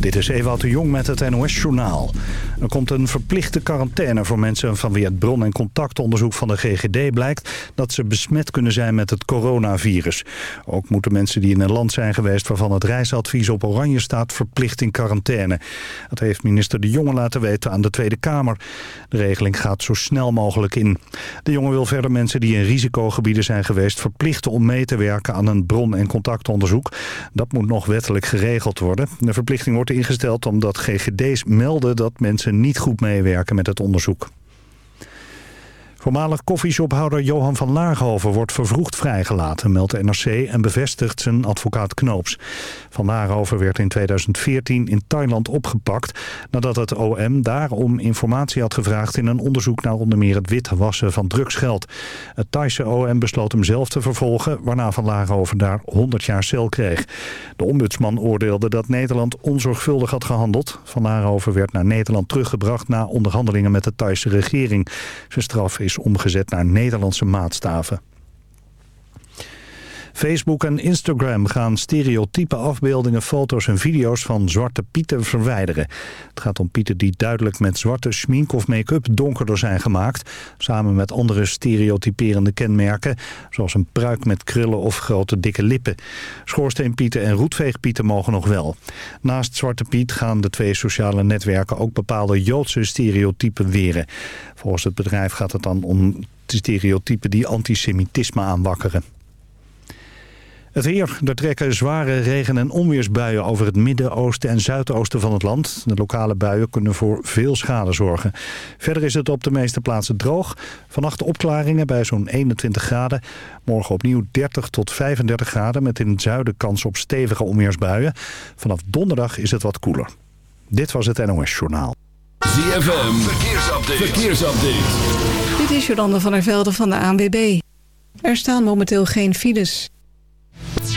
Dit is Ewout de Jong met het NOS-journaal. Er komt een verplichte quarantaine voor mensen van wie het bron- en contactonderzoek van de GGD blijkt dat ze besmet kunnen zijn met het coronavirus. Ook moeten mensen die in een land zijn geweest waarvan het reisadvies op oranje staat verplicht in quarantaine. Dat heeft minister De Jonge laten weten aan de Tweede Kamer. De regeling gaat zo snel mogelijk in. De Jonge wil verder mensen die in risicogebieden zijn geweest verplichten om mee te werken aan een bron- en contactonderzoek. Dat moet nog wettelijk geregeld worden. De verplichting wordt ingesteld omdat GGD's melden dat mensen niet goed meewerken met het onderzoek. Voormalig koffieshophouder Johan van Laarhoven wordt vervroegd vrijgelaten, meldt NRC en bevestigt zijn advocaat Knoops. Van Laarhoven werd in 2014 in Thailand opgepakt nadat het OM daarom informatie had gevraagd in een onderzoek naar onder meer het witwassen van drugsgeld. Het Thaise OM besloot hem zelf te vervolgen, waarna Van Laarhoven daar 100 jaar cel kreeg. De ombudsman oordeelde dat Nederland onzorgvuldig had gehandeld. Van Laarhoven werd naar Nederland teruggebracht na onderhandelingen met de Thaise regering. Zijn straf is omgezet naar Nederlandse maatstaven. Facebook en Instagram gaan stereotype afbeeldingen, foto's en video's van zwarte pieten verwijderen. Het gaat om pieten die duidelijk met zwarte schmink of make-up donkerder zijn gemaakt. Samen met andere stereotyperende kenmerken, zoals een pruik met krullen of grote dikke lippen. Schoorsteenpieten en roetveegpieten mogen nog wel. Naast Zwarte Piet gaan de twee sociale netwerken ook bepaalde Joodse stereotypen weren. Volgens het bedrijf gaat het dan om stereotypen die antisemitisme aanwakkeren. Het weer. Er trekken zware regen- en onweersbuien over het midden, oosten en zuidoosten van het land. De lokale buien kunnen voor veel schade zorgen. Verder is het op de meeste plaatsen droog. Vannacht opklaringen bij zo'n 21 graden. Morgen opnieuw 30 tot 35 graden met in het zuiden kans op stevige onweersbuien. Vanaf donderdag is het wat koeler. Dit was het NOS Journaal. ZFM. Verkeersupdate. Verkeersupdate. Dit is Jolande van der Velde van de ANWB. Er staan momenteel geen files.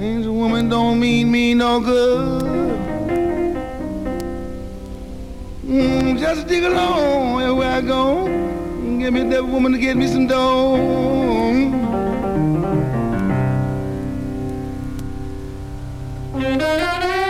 Angel woman don't mean me no good. Mm, just dig along everywhere I go. Get me that woman to get me some dough. Just,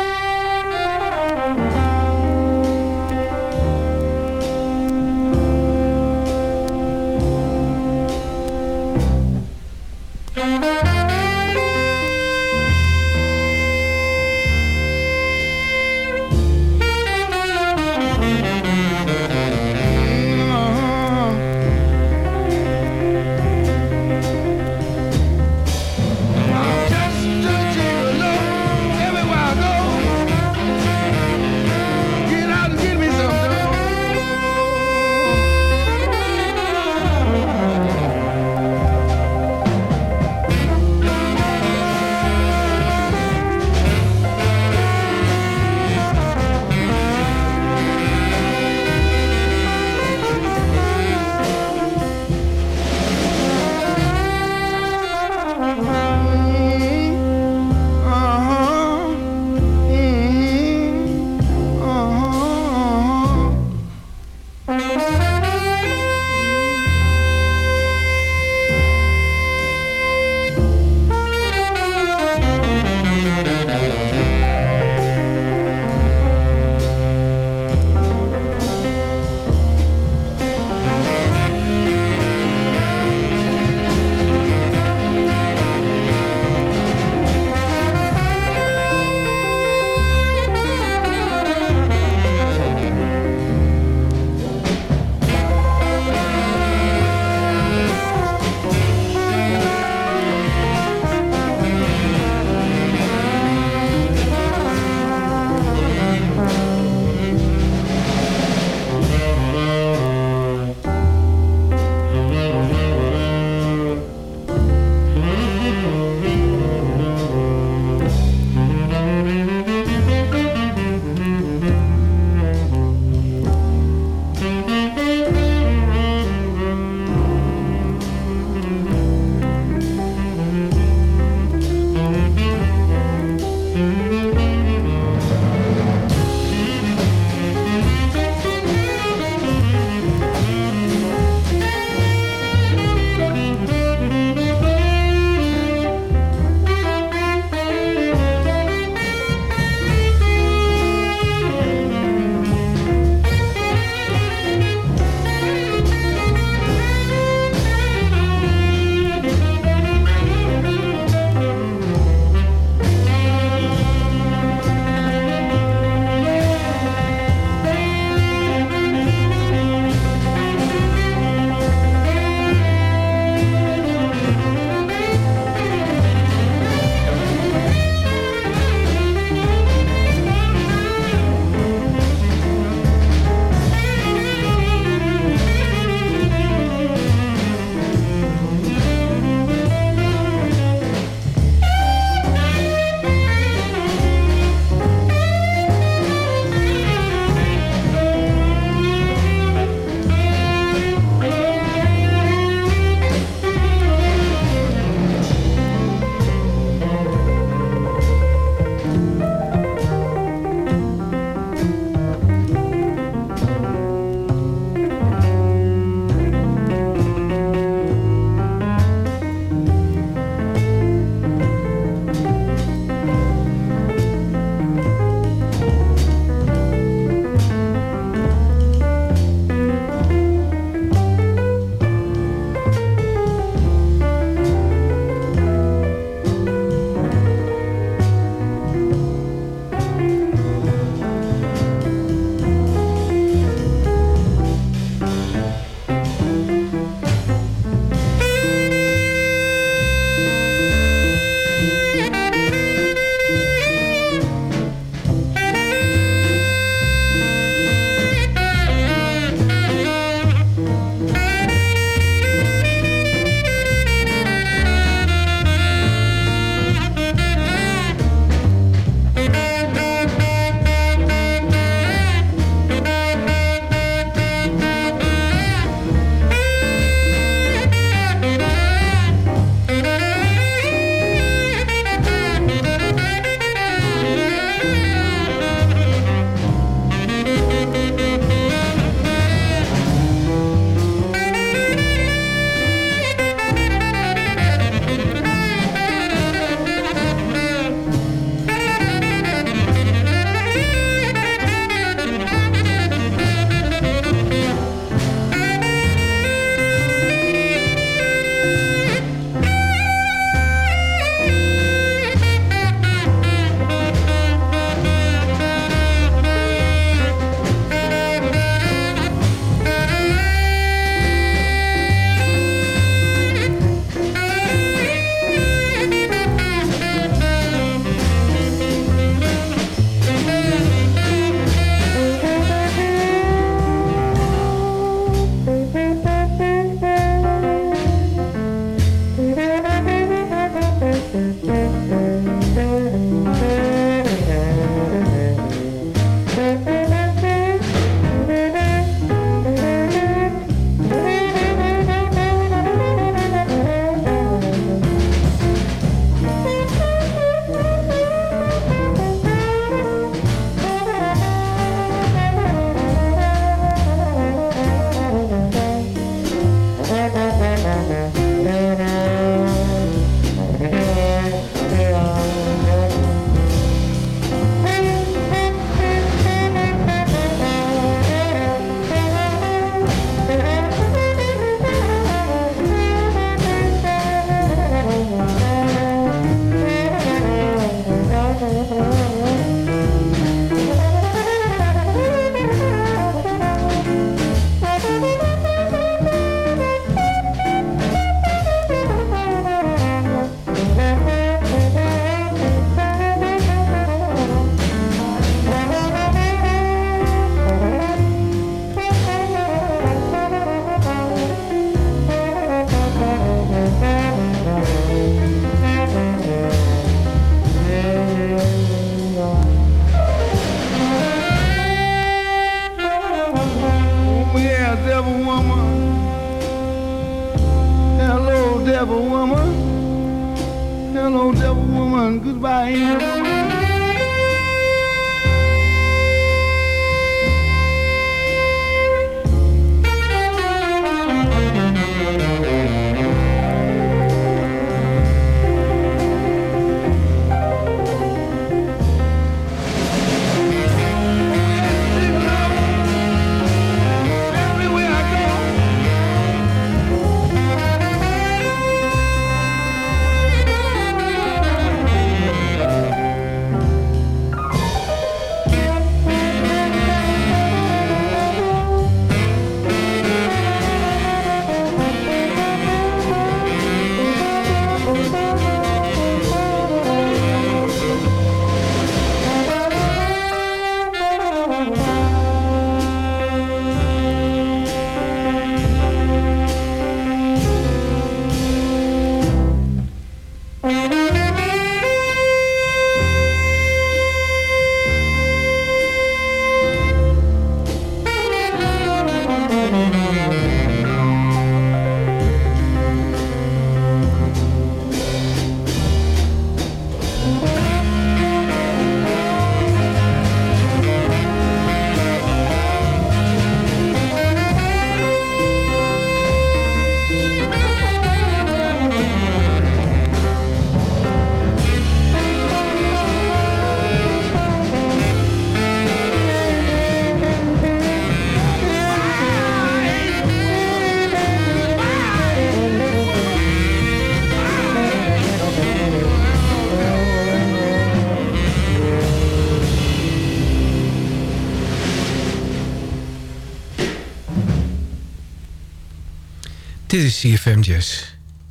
Dit is CFM Jazz.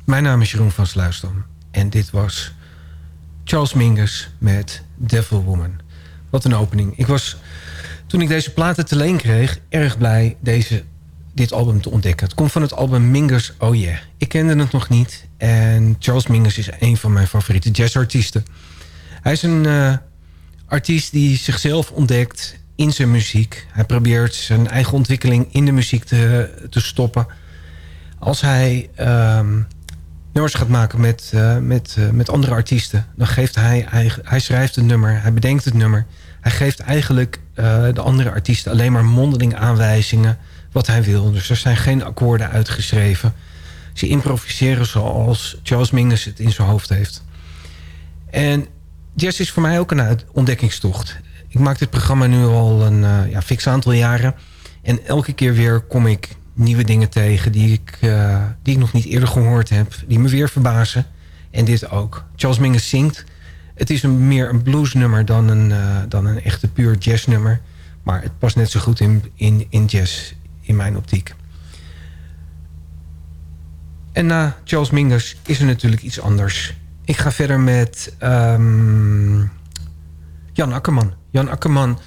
Mijn naam is Jeroen van Sluisdam. En dit was Charles Mingus met Devil Woman. Wat een opening. Ik was, toen ik deze platen te leen kreeg... erg blij deze, dit album te ontdekken. Het komt van het album Mingus Oh Yeah. Ik kende het nog niet. En Charles Mingus is een van mijn favoriete jazzartiesten. Hij is een uh, artiest die zichzelf ontdekt in zijn muziek. Hij probeert zijn eigen ontwikkeling in de muziek te, te stoppen als hij um, nummers gaat maken met, uh, met, uh, met andere artiesten... dan geeft hij, hij, hij schrijft het nummer, hij bedenkt het nummer... hij geeft eigenlijk uh, de andere artiesten alleen maar mondeling aanwijzingen... wat hij wil. Dus er zijn geen akkoorden uitgeschreven. Ze improviseren zoals Charles Mingus het in zijn hoofd heeft. En jazz is voor mij ook een ontdekkingstocht. Ik maak dit programma nu al een ja, fix aantal jaren... En elke keer weer kom ik nieuwe dingen tegen die ik, uh, die ik nog niet eerder gehoord heb. Die me weer verbazen. En dit ook. Charles Mingus zingt. Het is een, meer een bluesnummer dan een, uh, dan een echte puur jazznummer. Maar het past net zo goed in, in, in jazz in mijn optiek. En na Charles Mingus is er natuurlijk iets anders. Ik ga verder met um, Jan Akkerman. Jan Akkerman,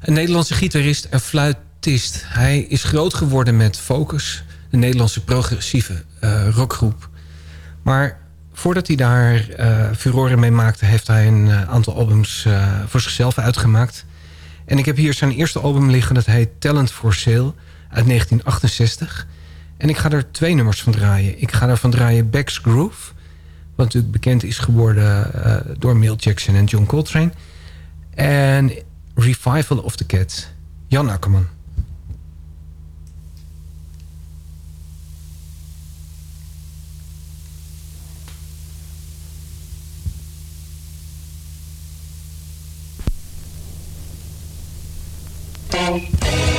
een Nederlandse gitarist en fluit hij is groot geworden met Focus, een Nederlandse progressieve uh, rockgroep. Maar voordat hij daar uh, furoren mee maakte... heeft hij een uh, aantal albums voor zichzelf uitgemaakt. En ik heb hier zijn eerste album liggen. Dat heet Talent for Sale uit 1968. En ik ga er twee nummers van draaien. Ik ga ervan draaien Beck's Groove. Wat natuurlijk bekend is geworden door Milt Jackson en John Coltrane. En Revival of the Cat. Jan Akkerman. Oh,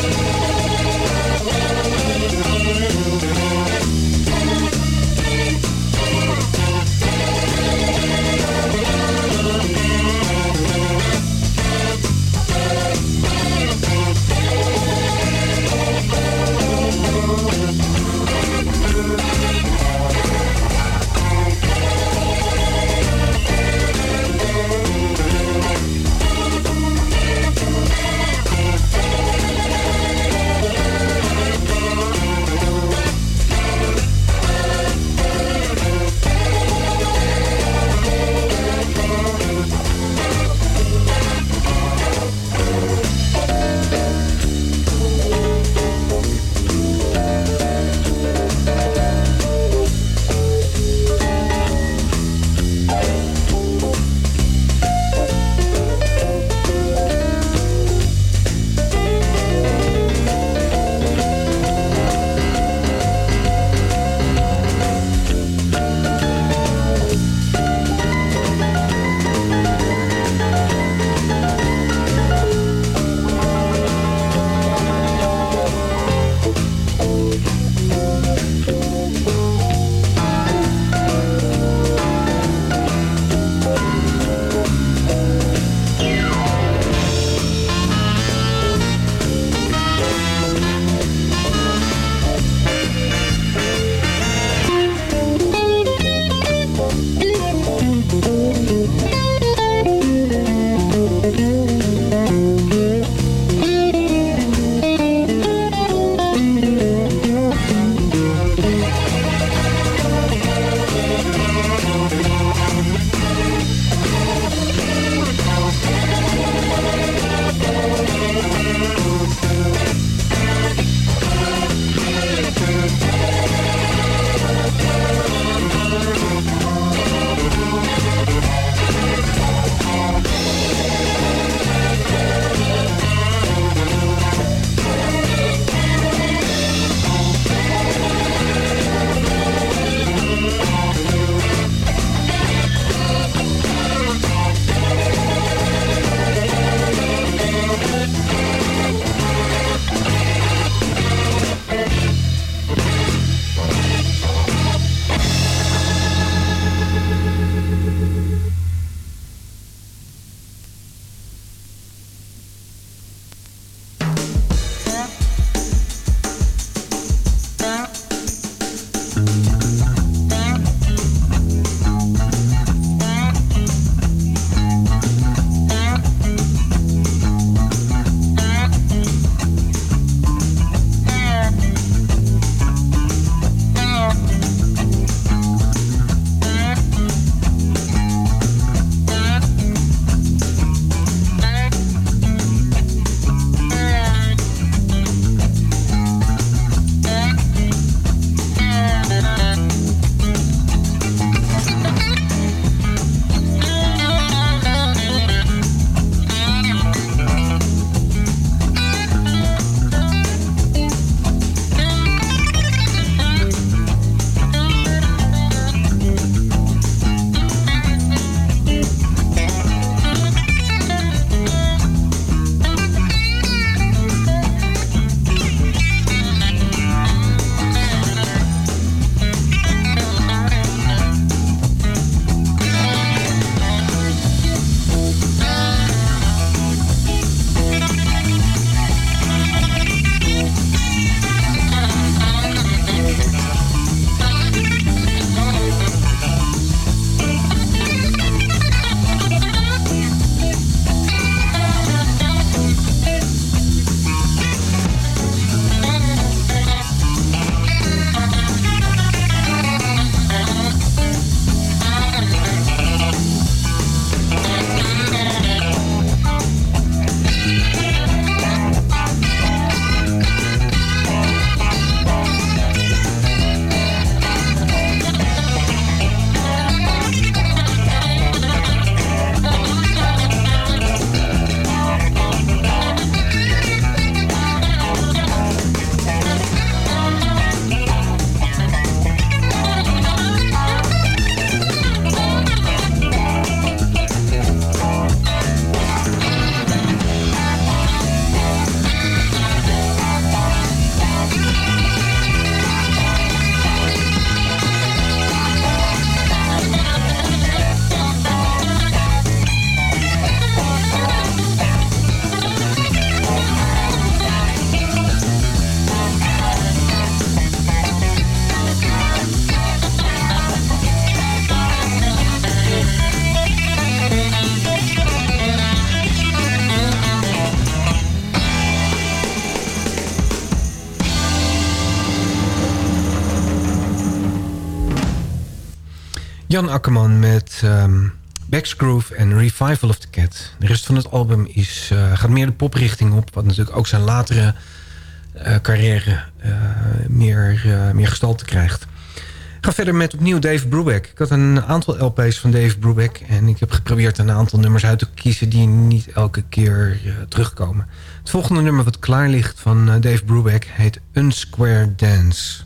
Jan Akkerman met um, Backsgroove en Revival of the Cat. De rest van het album is, uh, gaat meer de poprichting op... wat natuurlijk ook zijn latere uh, carrière uh, meer, meer gestalte krijgt. Ga verder met opnieuw Dave Brubeck. Ik had een aantal LP's van Dave Brubeck... en ik heb geprobeerd een aantal nummers uit te kiezen... die niet elke keer terugkomen. Het volgende nummer wat klaar ligt van Dave Brubeck... heet Unsquare Dance...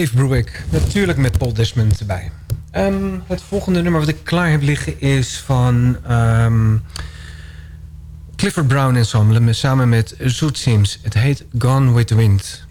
Dave Brubeck. Natuurlijk met Paul Desmond erbij. Um, het volgende nummer wat ik klaar heb liggen is van um, Clifford Brown Ensemble... samen met Zoet Sims. Het heet Gone with the Wind.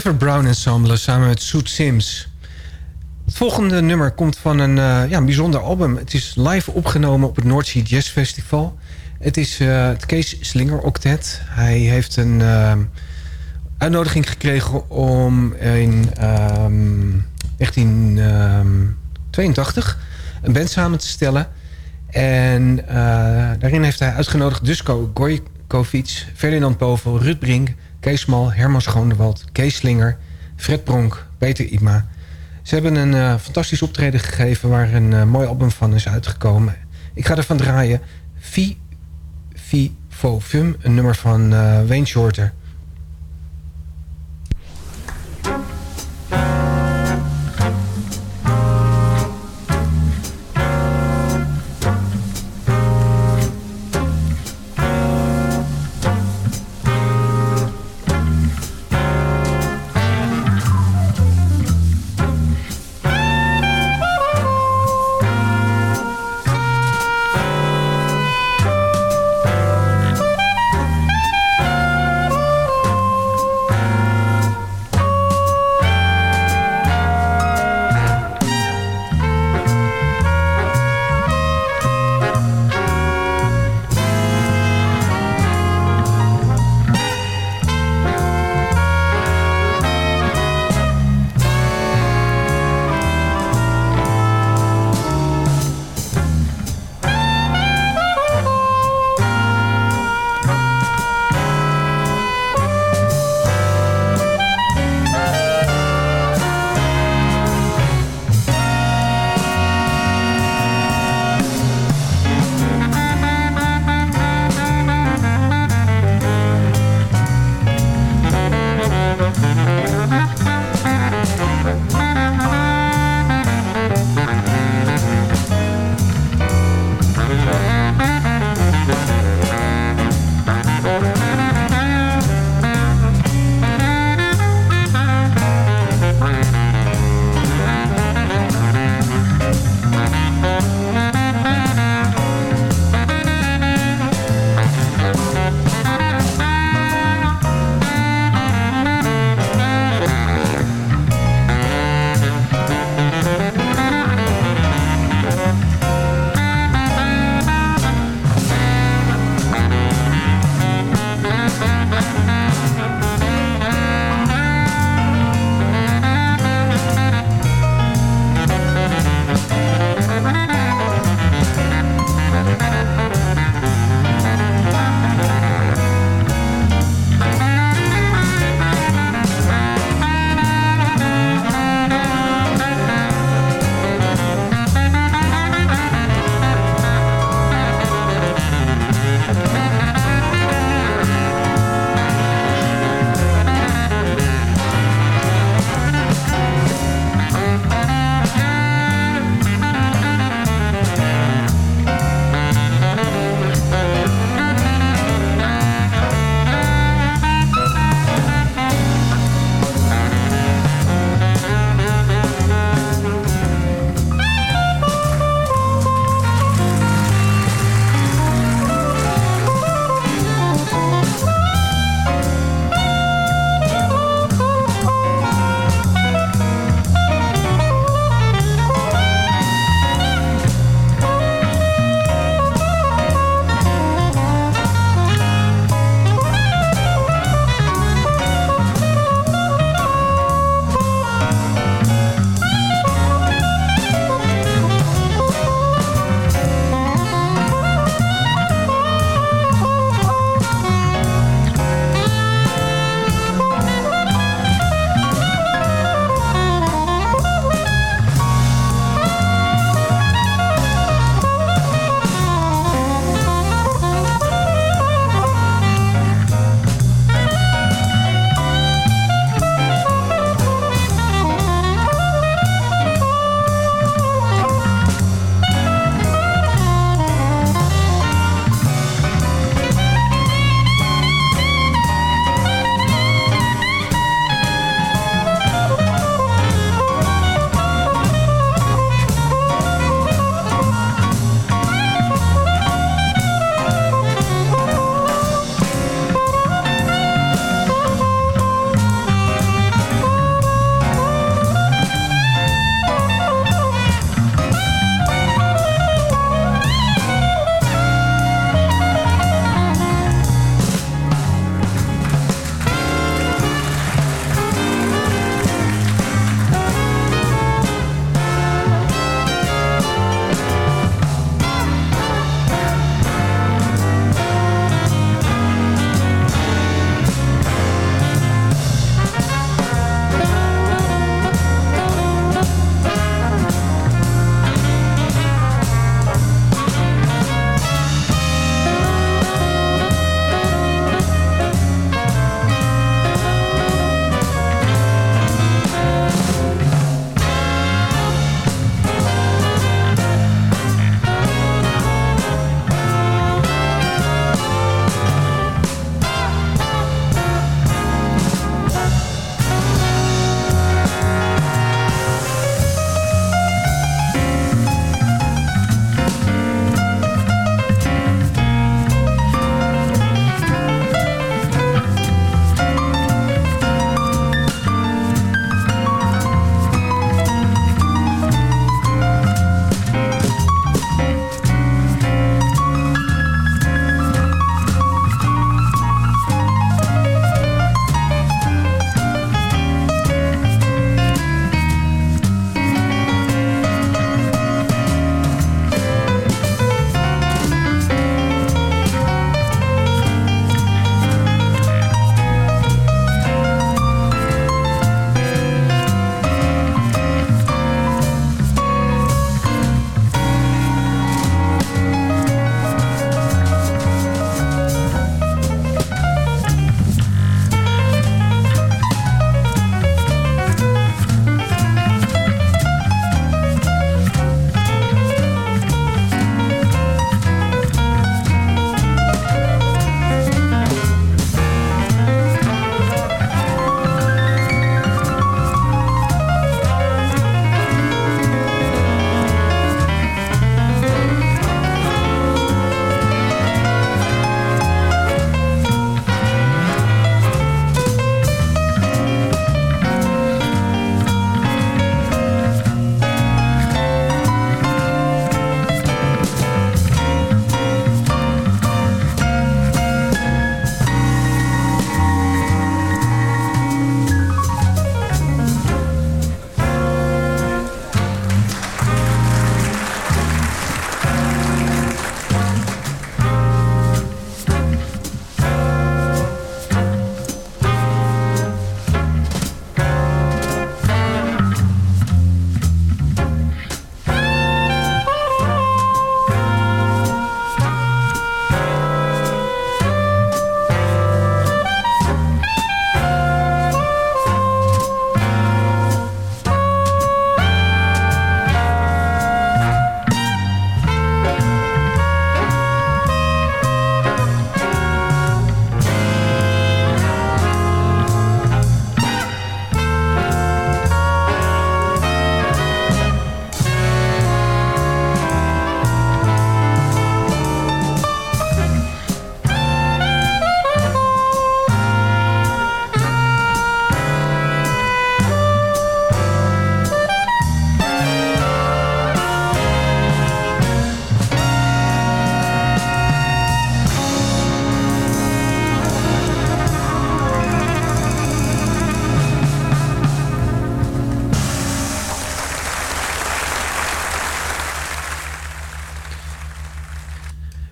Clifford Brown Ensemble samen met Soet Sims. Het volgende nummer komt van een, uh, ja, een bijzonder album. Het is live opgenomen op het Sea Jazz Festival. Het is uh, het Kees Slinger Octet. Hij heeft een uh, uitnodiging gekregen om in 1982 een band samen te stellen. En daarin heeft hij uitgenodigd Dusko Gojkovic, Ferdinand Povel, Ruud Brink... Kees Mal, Herman Schoonewald, Kees Slinger, Fred Bronk, Peter Ima. Ze hebben een uh, fantastisch optreden gegeven waar een uh, mooi album van is uitgekomen. Ik ga ervan draaien Fi Fi Fo een nummer van uh, Wayne Shorter.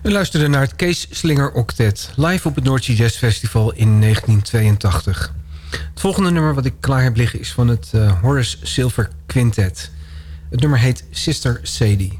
We luisterden naar het Kees Slinger Octet... live op het Noordse Jazz Festival in 1982. Het volgende nummer wat ik klaar heb liggen... is van het uh, Horace Silver Quintet. Het nummer heet Sister Sadie.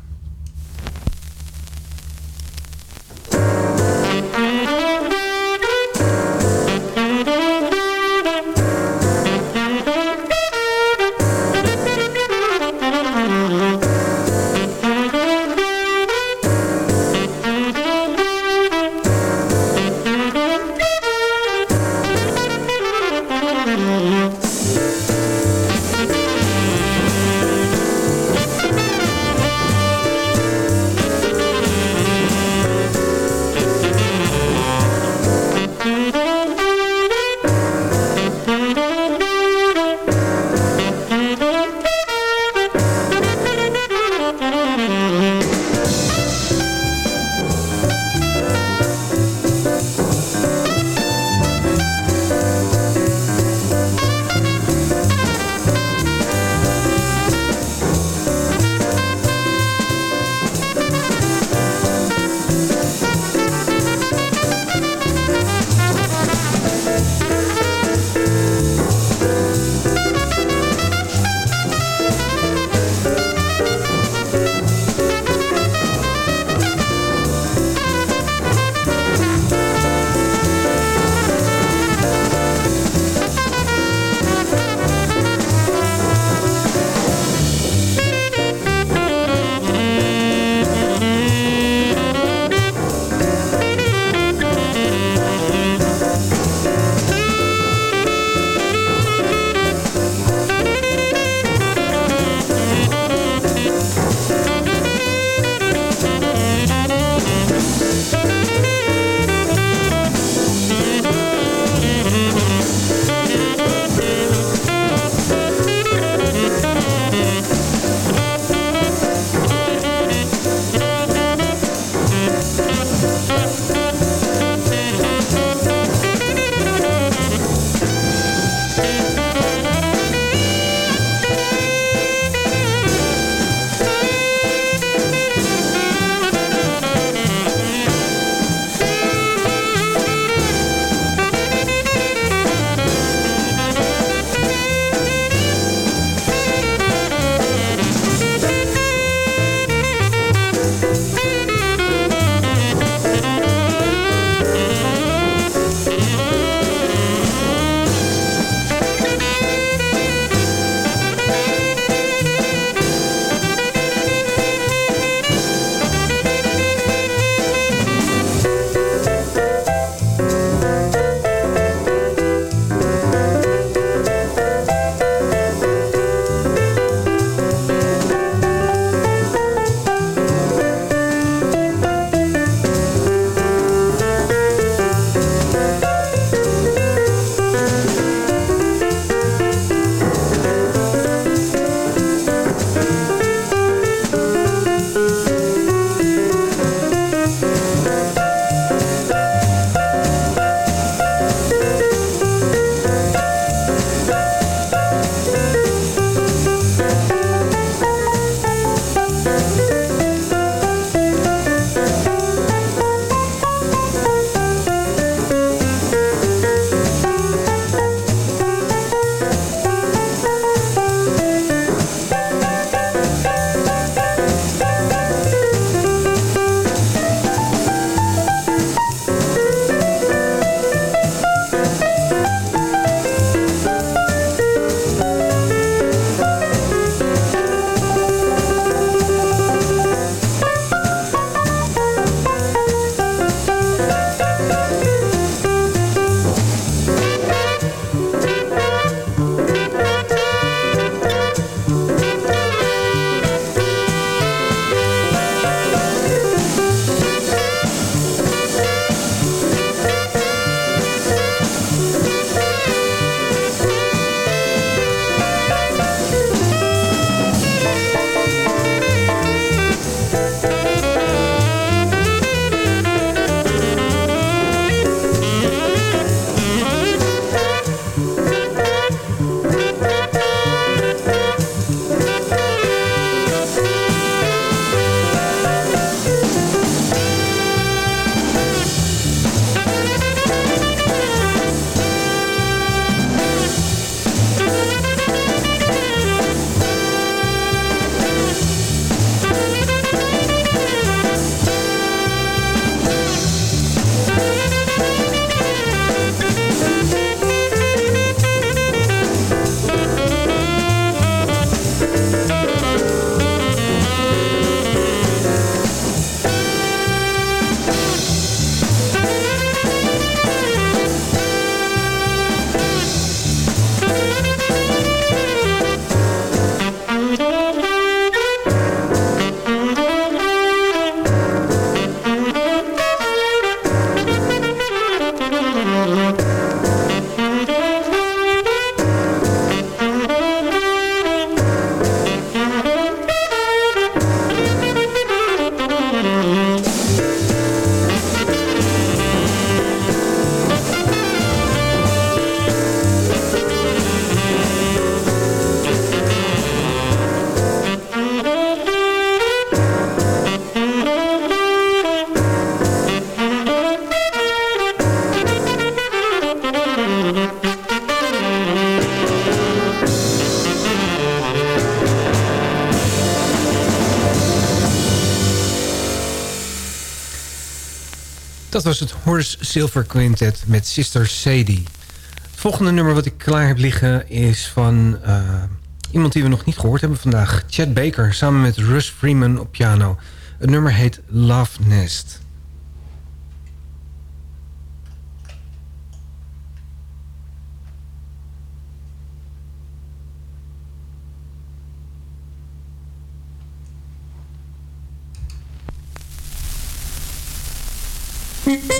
Dat was het Horse Silver Quintet met Sister Sadie. Het volgende nummer wat ik klaar heb liggen is van uh, iemand die we nog niet gehoord hebben vandaag. Chad Baker samen met Russ Freeman op piano. Het nummer heet Love Nest. Mm-hmm.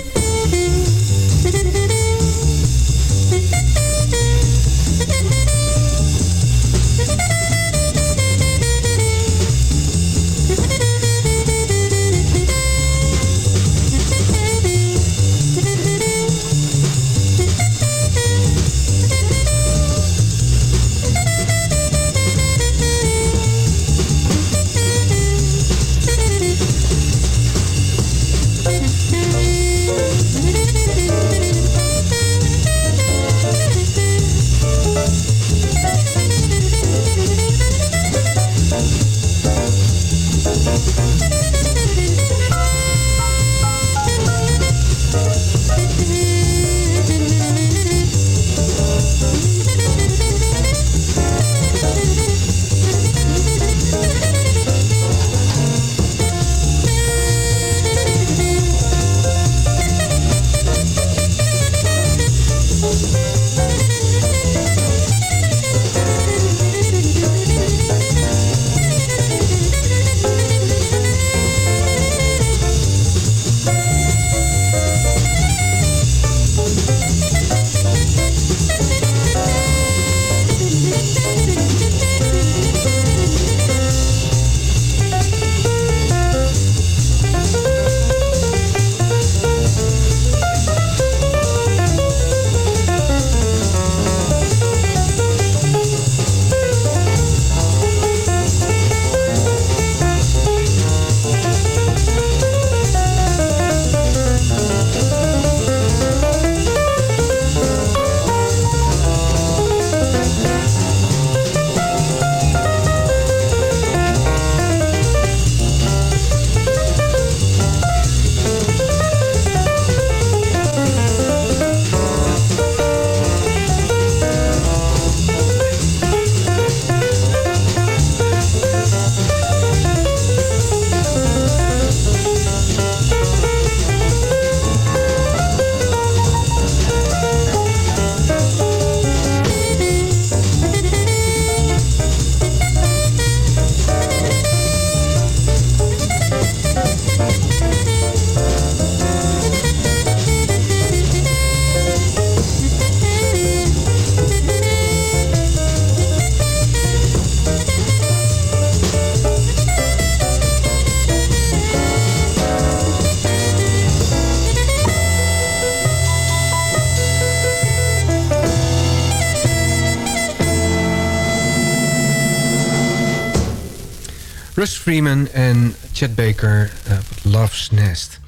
Freeman en Chad Baker, uh, Love's Nest.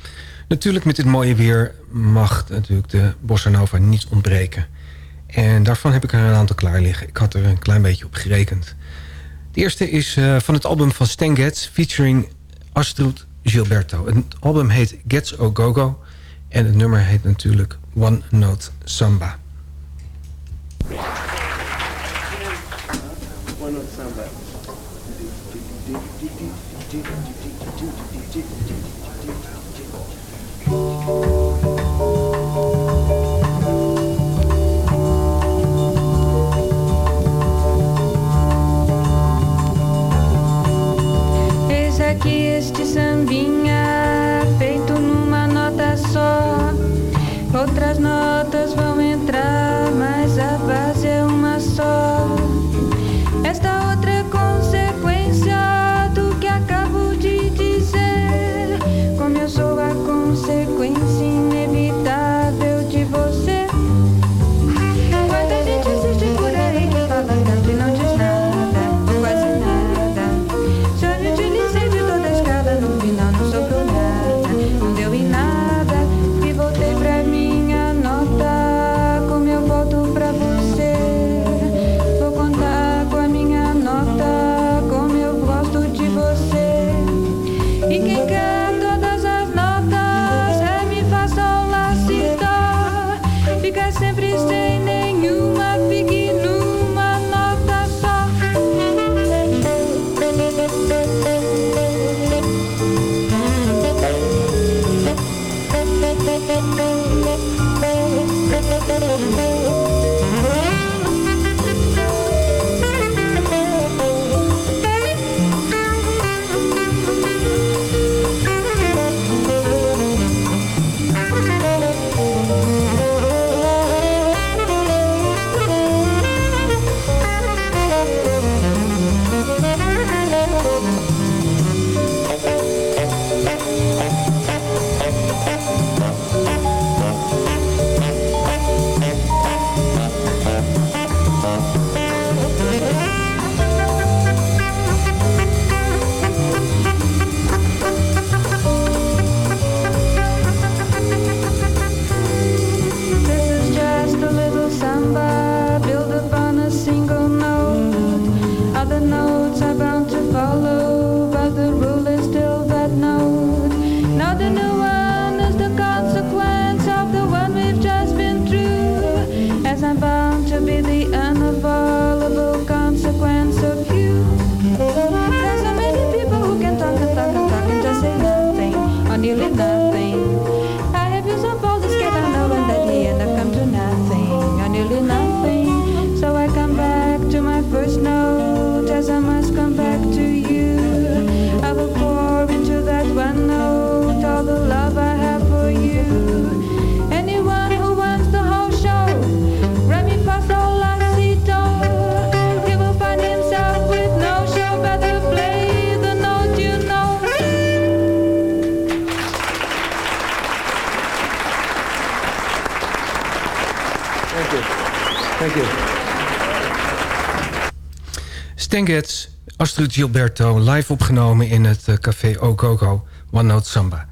Natuurlijk met dit mooie weer mag natuurlijk de Bossa Nova niet ontbreken. En daarvan heb ik er een aantal klaar liggen. Ik had er een klein beetje op gerekend. De eerste is uh, van het album van Stan Getz... featuring Astrid Gilberto. Het album heet Getz O Go Go... en het nummer heet natuurlijk One Note Samba. bin Stan Astrid Gilberto, live opgenomen in het uh, café Ogogo, One Note Samba.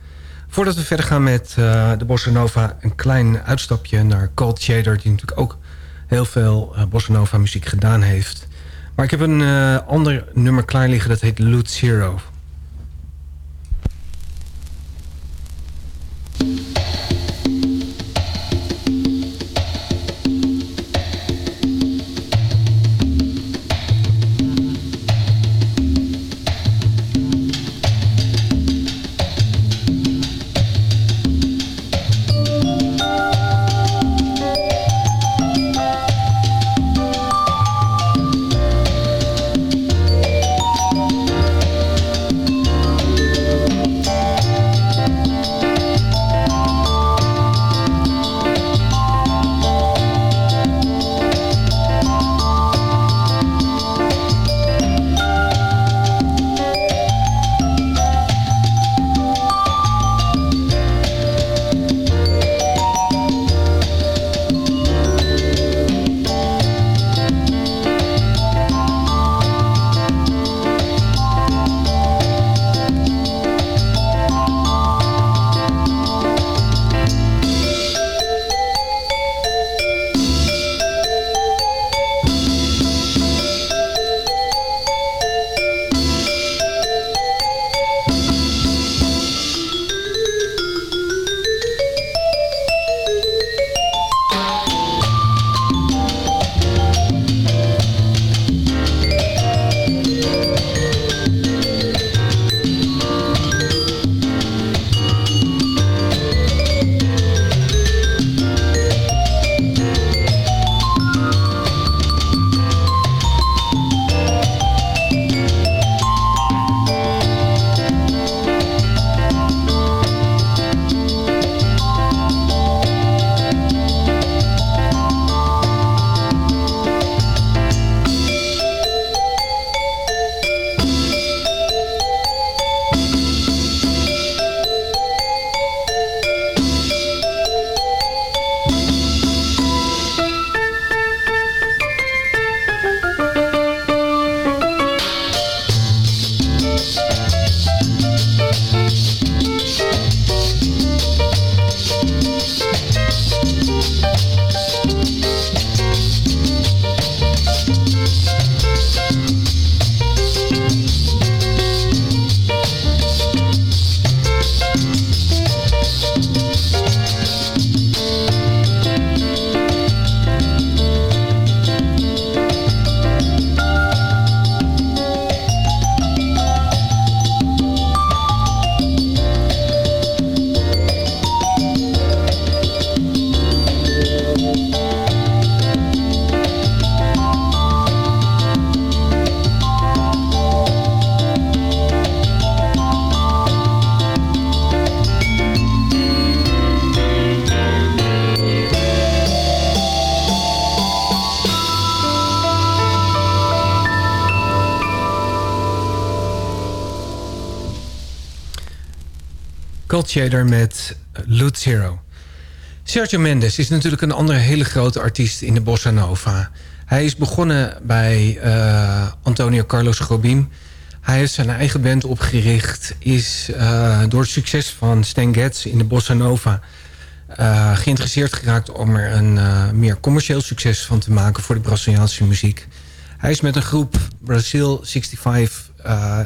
Voordat we verder gaan met uh, de Bossa Nova... een klein uitstapje naar Cold Shader... die natuurlijk ook heel veel uh, Bossa Nova muziek gedaan heeft. Maar ik heb een ander nummer klaar liggen, dat heet Loot Zero. Shader met Loot Zero. Sergio Mendes is natuurlijk een andere hele grote artiest in de bossa nova. Hij is begonnen bij uh, Antonio Carlos Jobim. Hij heeft zijn eigen band opgericht. Is uh, door het succes van Stan Getz in de bossa nova... Uh, geïnteresseerd geraakt om er een meer commercieel succes van te maken... voor de Braziliaanse muziek. Hij is met een groep Brazil 65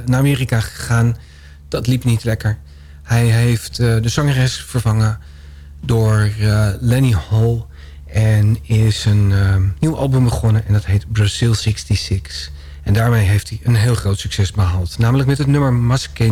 naar Amerika gegaan. Dat liep niet lekker. Hij heeft uh, de zangeres vervangen door uh, Lenny Hall. En is een uh, nieuw album begonnen en dat heet Brazil 66. En daarmee heeft hij een heel groot succes behaald. Namelijk met het nummer Masque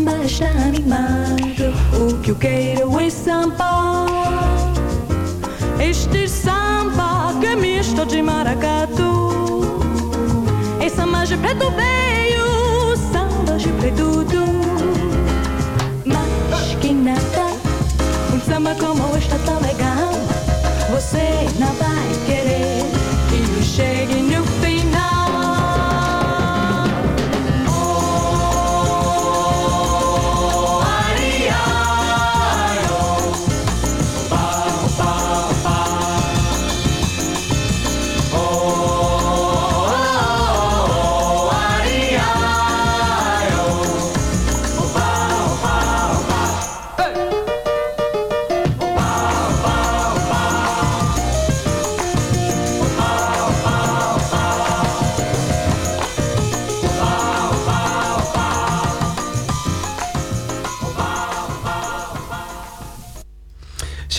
samba está animado. O que eu quero é samba. Este samba que é misto de maracatu. É samba de preto veio, samba de preto. Mas que nada, um samba como este tá legal. Você não vai querer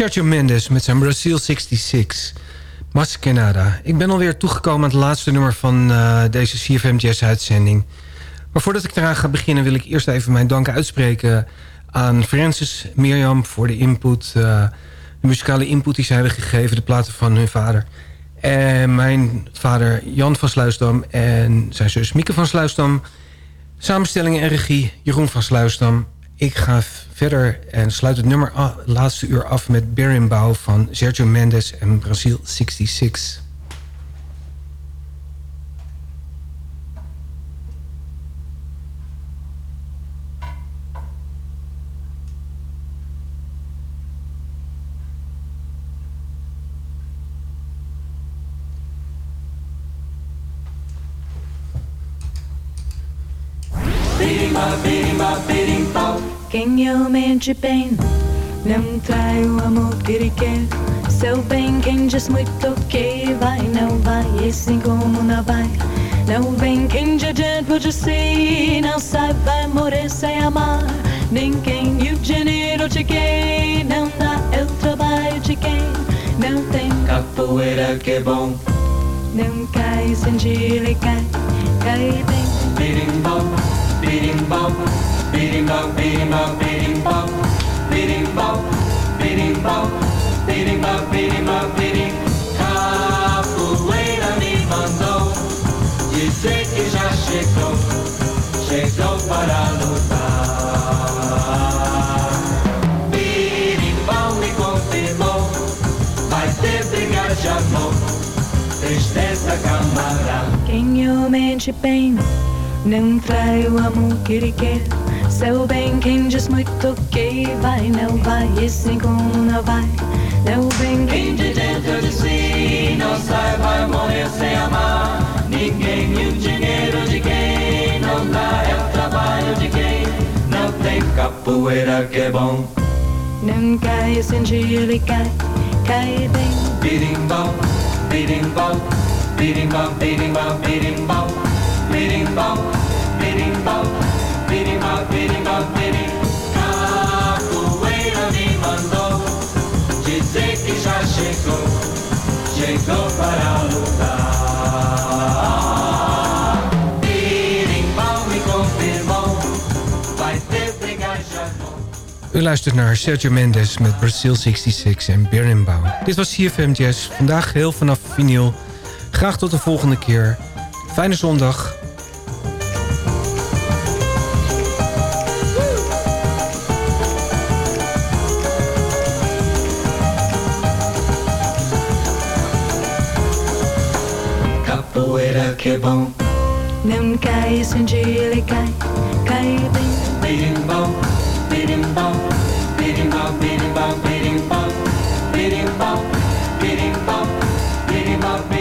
Sergio Mendes met zijn Brazil 66. Maskenada. Ik ben alweer toegekomen aan het laatste nummer van eh, deze CFM Jazz uitzending. Maar voordat ik eraan ga beginnen wil ik eerst even mijn dank uitspreken aan Francis, Mirjam voor de input. eh, de muzikale input die ze hebben gegeven, de platen van hun vader. En mijn vader Jan van Sluisdam en zijn zus Mieke van Sluisdam. Samenstellingen en regie Jeroen van Sluisdam. Ik ga verder en sluit het nummer a- laatste uur af met Berimbau van Sergio Mendes en Brazil 66. Quem eu mente bem Não trai o amor que ele quer Seu bem quem diz muito que vai Não vai e assim como não vai Não vem quem de dentro de si Não sabe morrer sem amar Ninguém e o dinheiro de quem Não dá é o trabalho de quem Não tem Capoeira que é bom, Não cai sem ele cai Cai bem. Birimbau, birimbau, birimbau, birimbau, birimbau, birimbau, birimbau, birimbau, birimbau, birim. Capoeira me mandou dizer que já chegou, chegou para lutar. Birimbau me confirmou, vai ter briga de amor, tristeza camarada. Quem eu mente bem Não trai o amor que ele quer Seu bem quem diz muito que vai. Não vai e assim como não vai. Não vem Quem de dentro de si não sai vai morrer sem amar ninguém e o dinheiro de quem não dá é o trabalho de quem não tem capoeira que é bom. Não cai sem dia ele cai Cai bem Birimbau, birimbau, birimbau, birimbau, birimbau, U luistert naar Sergio Mendes met Brazil 66 en Berimbau. Dit was CFM Jazz, vandaag heel vanaf vinyl. Graag tot de volgende keer. Fijne zondag. Que. Não cai se um dia ele cai, cai bem. Birimbau, birimbau, birimbau, birimbau, birimbau, birimbau, birimbau, birimbau, birimbau, birimbau.